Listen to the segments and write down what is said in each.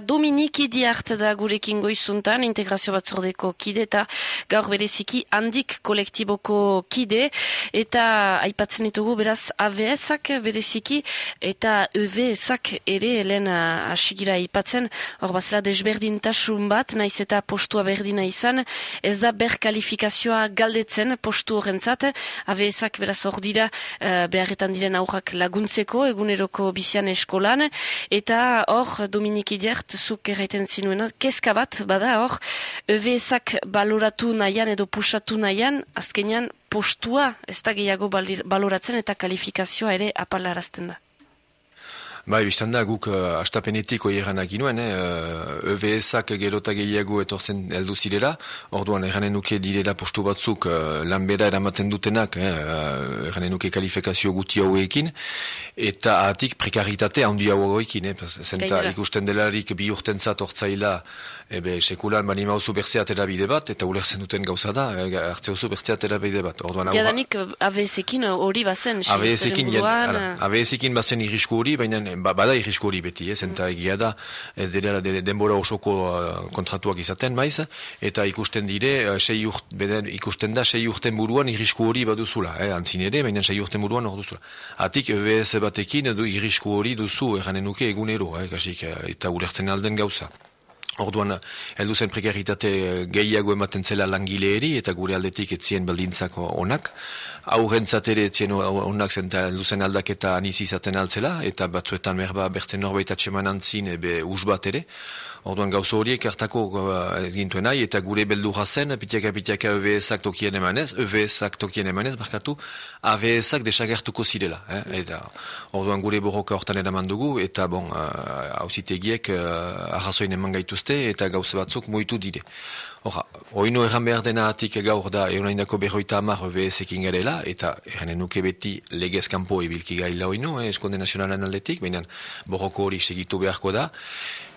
Dominiki Diart da gurekin goizuntan, integrazio batzordeko kide eta gaur bereziki handik kolektiboko kide. Eta aipatzen ditugu beraz AVS-ak bereziki eta EVS-ak ere helen asigira aipatzen. Hor bazela desberdintasun bat, naiz eta postua berdina izan, ez da ber kalifikazioa galdetzen postu horrentzat, AVS-ak beraz hor dira uh, beharretan diren aurrak laguntzeko eguneroko bizian eskolan. Eta hor Dominiki Diart zuk erraiten zinuena, kezka bat, bada hor, EVSak baloratu nahian edo pusatu nahian, azkenean postua ez da gehiago baloratzen eta kalifikazioa ere apalarazten da. Bai, biztan da, guk uh, astapenetik oieran aginuen, eh? uh, EVS-ak gerota gehiago etortzen heldu zirela, orduan erranen nuke direla postu batzuk uh, lanbera eramaten dutenak, eh? uh, erranen nuke kalifikazio guti hauekin, eta atik prekaritate handi hauekin, eh? zenta ikusten delarik bi urten zat ortzaila, ebe sekulan bani mauzu bertzea bide bat, eta ulerzen duten gauza da, hartze oso bertzea bide bat. Orduan, Jadanik AVS-ekin hori bazen, AVS-ekin bazen irisku hori, baina ba, bada irrisko hori beti, ez, eta egia da, ez dira de, denbora osoko uh, kontratuak izaten maiz, eta ikusten dire, uh, sei urt, beden, ikusten da, sei urten buruan irrisko hori baduzula, eh, antzin ere, baina sei urten buruan hor duzula. Atik, EBS batekin, du irrisko hori duzu, eranen nuke egunero, eh, kasik, eh, eta ulertzen alden gauza. Orduan, heldu zen prekaritate gehiago ematen zela langileeri eta gure aldetik etzien baldintzako onak. Aurrentzat ere etzien onak zen heldu zen aldaketa aniz izaten altzela eta batzuetan merba bertzen norbait atseman antzin ebe us bat ere. Orduan gauzo horiek hartako uh, gintuen nahi, eta gure beldurra zen, pitiaka pitiaka EVS-ak tokien emanez, EVS-ak tokien emanez, barkatu, AVS-ak desagertuko zirela. Eh? Eta, orduan gure borroka hortan eraman dugu, eta bon, hausitegiek uh, uh, arrazoin eman gaituzte, eta gauze batzuk moitu dire. Hora, oinu erran behar dena atik gaur da eunaindako berroita amar EVS-ekin garela, eta erranen nuke beti legez kanpo ebilki gaila oinu, eh, eskonde nazionalen aldetik, baina borroko hori segitu beharko da,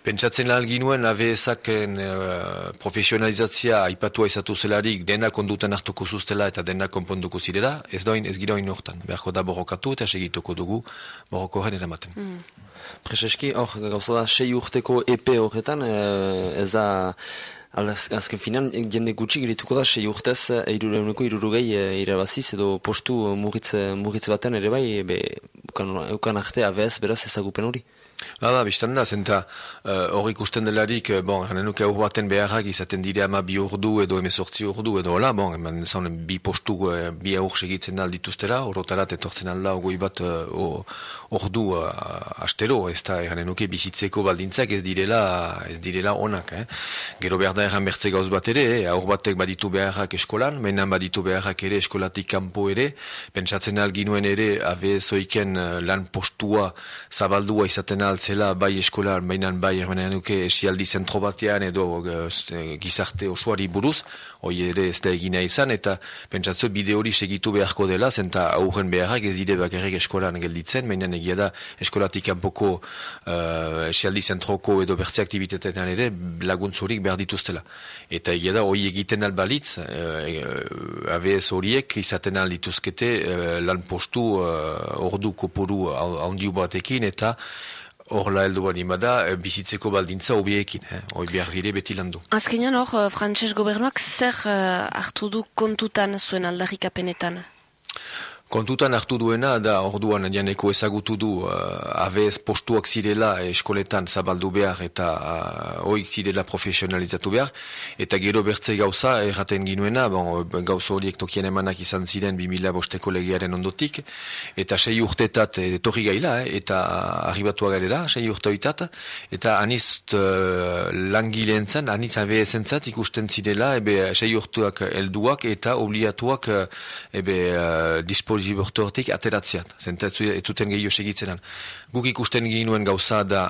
Pentsatzen lan ginuen AVS-aken uh, profesionalizatzia aipatua izatu zelarik dena kondutan hartuko zuztela eta dena konponduko zirela, ez doin, ez gira oin hortan. Beharko da borrokatu eta segituko dugu borroko horren eramaten. Mm. Prezeski, hor, gauza da, sei urteko EP horretan, eh, ez da, azken finan, jende gutxi girituko da, sei urtez, eirureuneko irurugei eh, irabaziz, edo postu muritz, muritz baten ere bai, be, ukan, ukan arte AVS beraz ezagupen hori. Hala, biztan da, zenta uh, hor ikusten delarik, uh, bon, janenuke aur baten beharrak izaten dire ama bi urdu edo emezortzi urdu edo hola, bon, eman zaun bi postu, uh, bi aur segitzen da dituztera, horotarat etortzen alda ogoi bat uh, ordu uh, astero, ez da, janenuke bizitzeko baldintzak ez direla, ez direla onak, eh? Gero behar da erran bertze gauz bat ere, eh? aur batek baditu beharrak eskolan, menan baditu beharrak ere eskolatik kanpo ere, pentsatzen alginuen ere, abe zoiken uh, lan postua zabaldua izaten altzela bai eskolar, bainan bai ermenean duke esialdi zentro batean edo uh, gizarte osoari buruz, hoi ere ez da egina izan, eta pentsatzu bide hori segitu beharko dela, zenta aurren beharrak ez dire bakarrik eskolan gelditzen, bainan egia da eskolatik anpoko uh, esialdi zentroko edo bertze aktivitetetan ere laguntzurik behar dituztela. Eta egia da, hoi egiten albalitz, uh, ABS horiek izaten aldituzkete uh, lan postu uh, ordu kopuru handiu batekin, eta Horla heldu bali bada, eh, bizitzeko baldintza obiekin, eh? hoi behar dire beti landu. Azkenean hor, eh, frantses gobernuak zer uh, hartu du kontutan zuen aldarrikapenetan? Kontutan hartu duena da orduan janeko ezagutu du uh, AVS postuak zirela eskoletan zabaldu behar eta uh, oik zirela profesionalizatu behar. Eta gero bertze gauza erraten ginuena bon, gauza horiek tokien emanak izan ziren 2000 bosteko legiaren ondotik. Eta sei urtetat etorri gaila eh, eta arribatua galera sei urte oitat eta anizt uh, langileen zan, aniz AVS entzat ikusten zirela ebe sei urtuak elduak eta obliatuak ebe uh, dispositibo hortik ateratzeat, zentatzu etuten gehiago segitzenan. Guk ikusten ginuen gauza da,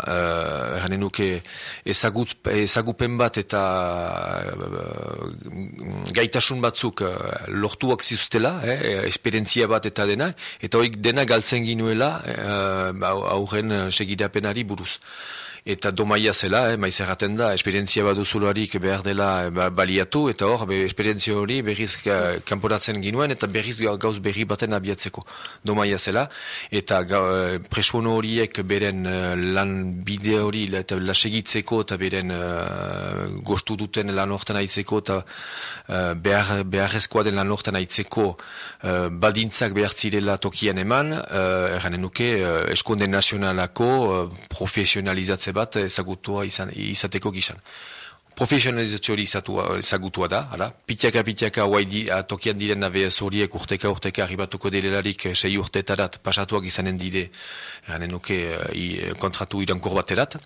uh, nuke ezagut, ezagupen bat eta uh, gaitasun batzuk uh, lortuak zizutela, eh, esperientzia bat eta dena, eta hoik dena galtzen ginuela uh, aurren segidapenari buruz eta domaia zela, eh, maiz erraten da, esperientzia baduzularik behar dela ba, baliatu, eta hor, be, esperientzia hori berriz kanporatzen ginuen, eta berriz gauz berri baten abiatzeko. Domaia zela, eta ga, presuono horiek beren lan bide hori, eta la segitzeko, eta beren uh, gostu duten lan hortan aitzeko, eta uh, behar, den lan hortan aitzeko uh, baldintzak behar zirela tokian eman, uh, erranen nuke, uh, eskonde nazionalako uh, profesionalizatze bat ezagutua izan, izateko gizan. Profesionalizazio hori ezagutua da, hala? Pitiaka, pitiaka, di, tokian diren ABS horiek urteka, urteka, arribatuko delelarik sei urtetarat, pasatuak izanen dire, erranen nuke, uh, kontratu irankor baterat,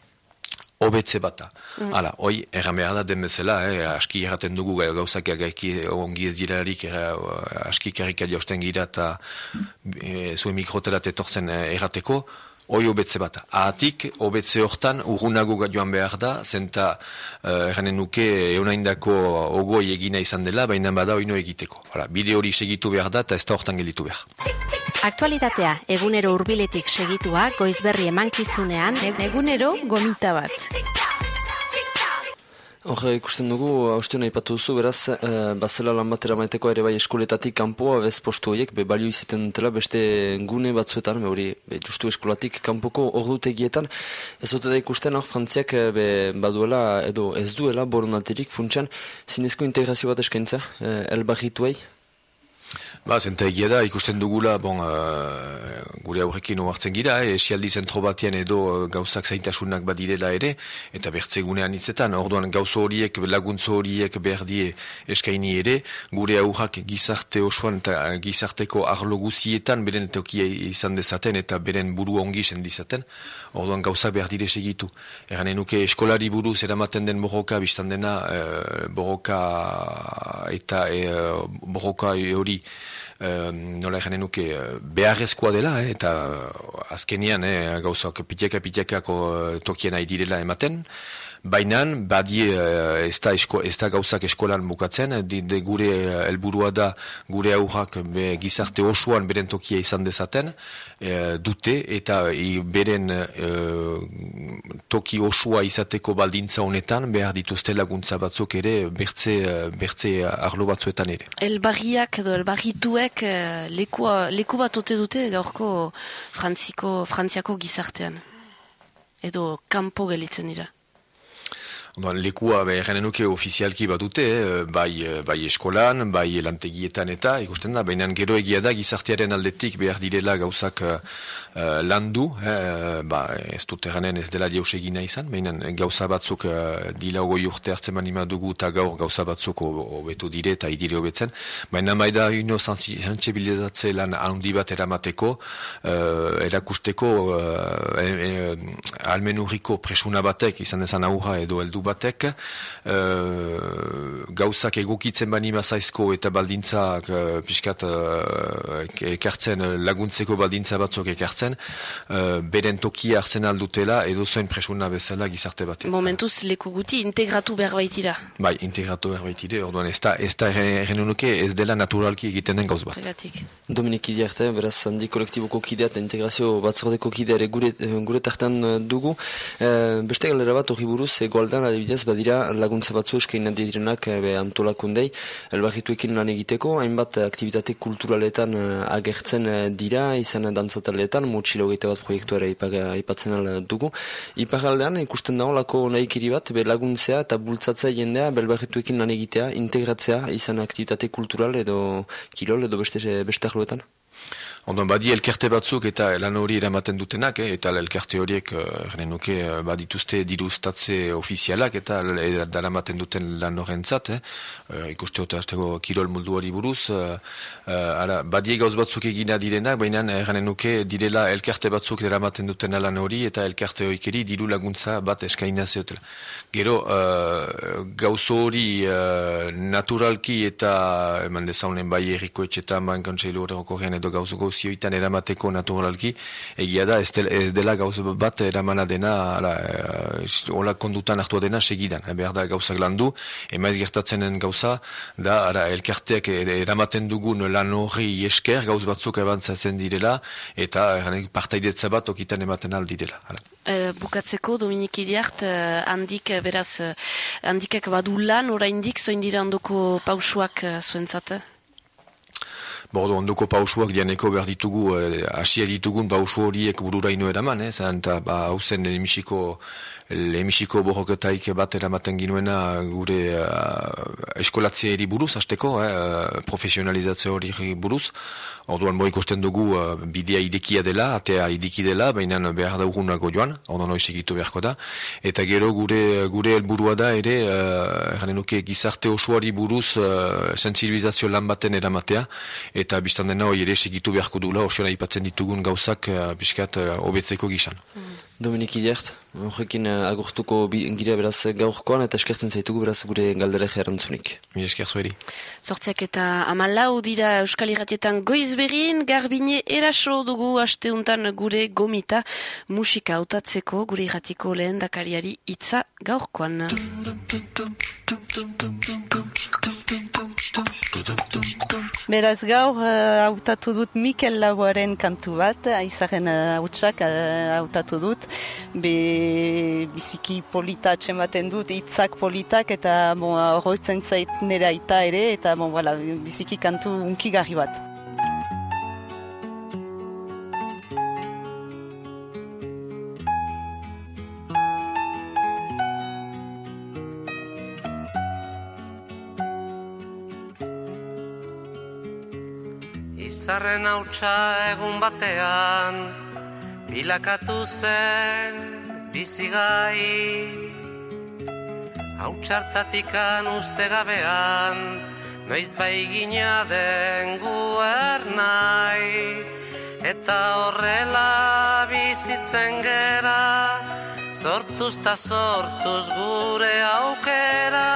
hobetze bata. Mm. Hala, hoi, erran behar da den bezala, eh, aski erraten dugu gauzak gaiki ongi ez direlarik eh, aski karrika jausten gira eta e, zuen mikroterat etortzen eh, errateko, hoi hobetze bata. Ahatik, hobetze hortan urgunago joan behar da, zenta erranen nuke eunaindako ogoi egina izan dela, baina bada oino egiteko. Hala, bide hori segitu behar da eta ez da hortan gelitu behar. Aktualitatea, egunero hurbiletik segitua, goizberri emankizunean, egunero gomita bat. Hor, ikusten dugu, hausten nahi patu duzu, beraz, e, bazela lan batera maiteko ere bai eskoletatik kanpoa, bez postu horiek, be balio izaten dutela, beste gune batzuetan, be hori, be justu eskolatik kanpoko ordutegietan, ez dute da ikusten, hor, frantziak, eh, be, baduela, edo ez duela, boronatirik, funtsan, zinezko integrazio bat eskaintza, e, elbarrituei? Ba, zenta egia da, ikusten dugula, bon, uh, gure aurrekin oartzen gira, eh, esialdi zentro batian edo uh, gauzak zaintasunak badirela ere, eta bertzegunean hitzetan, orduan gauzo horiek, laguntzo horiek behar die eskaini ere, gure aurrak gizarte osoan eta gizarteko arlo guzietan beren tokia izan dezaten eta beren buru ongi sendizaten, orduan gauza behar dire segitu. Eran enuke eskolari buruz eramaten den borroka, biztan dena, uh, borroka eta uh, borroka hori, nola egin nuke beharrezkoa dela, eh, eta azkenian eh, gauzak pitiaka pitiakako tokien nahi direla ematen, Baina, badie uh, ez, da esko, ez da gauzak eskolan bukatzen, de, de gure uh, helburua da gure aurrak be, gizarte osoan beren tokia izan dezaten, uh, dute eta beren toki osoa izateko baldintza honetan behar dituzte laguntza batzuk ere bertze, bertze arlo batzuetan ere. Elbarriak edo elbarrituek uh, leku bat ote dute gaurko frantziko, frantziako gizartean? Edo kanpo gelitzen dira? Ondoan, lekua behar nuke ofizialki badute, eh, bai, eh, bai eskolan, bai lantegietan eta, ikusten da, baina gero egia da gizartearen aldetik behar direla gauzak uh, landu, eh, ba, ez dut erranen ez dela dios egina izan, baina gauza batzuk uh, dila ogoi urte hartzen manima dugu eta gaur gauza batzuk hobetu dire eta idire hobetzen, baina maida ino zantzibilizatze lan handi bat eramateko, uh, erakusteko uh, e, e, almenuriko presuna batek izan dezan aurra edo heldu batek uh, gauzak egokitzen bani mazaizko eta baldintzak uh, pixkat uh, ekartzen laguntzeko baldintza batzuk ekartzen uh, beren tokia hartzen aldutela edo zoen presuna bezala gizarte batek. Momentuz leku guti integratu behar baitira. Bai, integratu behar baitire, orduan ez da, ez da errenunuke ez dela naturalki egiten den gauz bat. Regatik. Dominik Idiarte, beraz handi kolektiboko kidea eta integrazio batzordeko kidea ere gure, gure tartan dugu. beste galera bat hori buruz, egoaldan adibidez, badira laguntza batzu eskain direnak eh, be, antolakundei, elbarrituekin lan egiteko, hainbat aktivitate kulturaletan uh, agertzen uh, dira, izan dantzataletan, mutxilo bat proiektuare ipatzen dugu. Iparaldean ikusten dago lako nahikiri bat, be, laguntzea eta bultzatzea jendea, belbarrituekin lan egitea, integratzea, izan aktivitate kultural edo kirol edo beste, beste ahloetan. Ondoan, badi elkerte batzuk eta lan hori eramaten dutenak, eh, eta elkerte horiek, uh, nuke, uh, badituzte diruztatze ofizialak eta daramaten duten lan horrentzat, eh, uh, ikuste otazteko kirol muldu hori buruz, uh, ara, badi gauz batzuk egina direnak, baina erranen nuke direla elkerte batzuk eramaten duten lan hori eta elkerte horikeri diru laguntza bat eskaina zeotela. Gero, uh, gauz hori uh, naturalki eta eman dezaunen bai erriko etxetan, ban kontseilu edo gauz gozioitan eramateko naturalki, egia da, ez, dela gauz bat eramana dena, ala, hola kondutan hartua dena segidan, behar da gauzak landu, emaiz gertatzenen gauza, da, ara, elkarteak eramaten dugun lan hori esker, gauz batzuk abantzatzen direla, eta partaidetza bat okitan ematen aldirela. Uh, bukatzeko, Dominik Idiart, handik, beraz, handikak badu lan, oraindik, zoin dira ondoko pausuak zuentzate? Bordo, ondoko pausuak dianeko behar ditugu, hasia ditugun pausu horiek bururaino eraman, eh? Zan, eta, ba, hauzen, emisiko, lehemisiko borroketaik bat eramaten ginuena gure uh, eskolatzea eri buruz, azteko, eh, profesionalizatze hori buruz. Orduan bo ikusten dugu uh, bidea idekia dela, atea idiki dela, baina behar daugunago joan, orduan hori segitu beharko da. Eta gero gure gure helburua da ere, uh, nuke gizarte osoari buruz uh, sensibilizazio lan baten eramatea, eta biztan dena hori ere segitu beharko dula, hori ipatzen ditugun gauzak uh, biskat uh, obetzeko gisan. Mm. Dominik Idert, horrekin uh, agurtuko gira beraz gaurkoan eta eskertzen zaitugu beraz gure galdere jerantzunik. Mi esker zueri. Zortziak eta amalau dira Euskal Iratietan goiz berin, garbine eraso dugu asteuntan gure gomita musika hautatzeko gure iratiko lehen dakariari itza gaurkoan. Beraz gaur eh, hautatu dut Mikel Laboaren kantu bat, aizaren hautsak uh, hautatu dut, be biziki polita txematen dut, hitzak politak eta horretzen zait nera aita ere, eta bon, voilà, biziki kantu unkigarri bat. Izarren hautsa egun batean Bilakatu zen bizigai Hautsartatikan uste gabean Noiz bai gina den guer nahi. Eta horrela bizitzen gera Sortuz ta sortuz gure aukera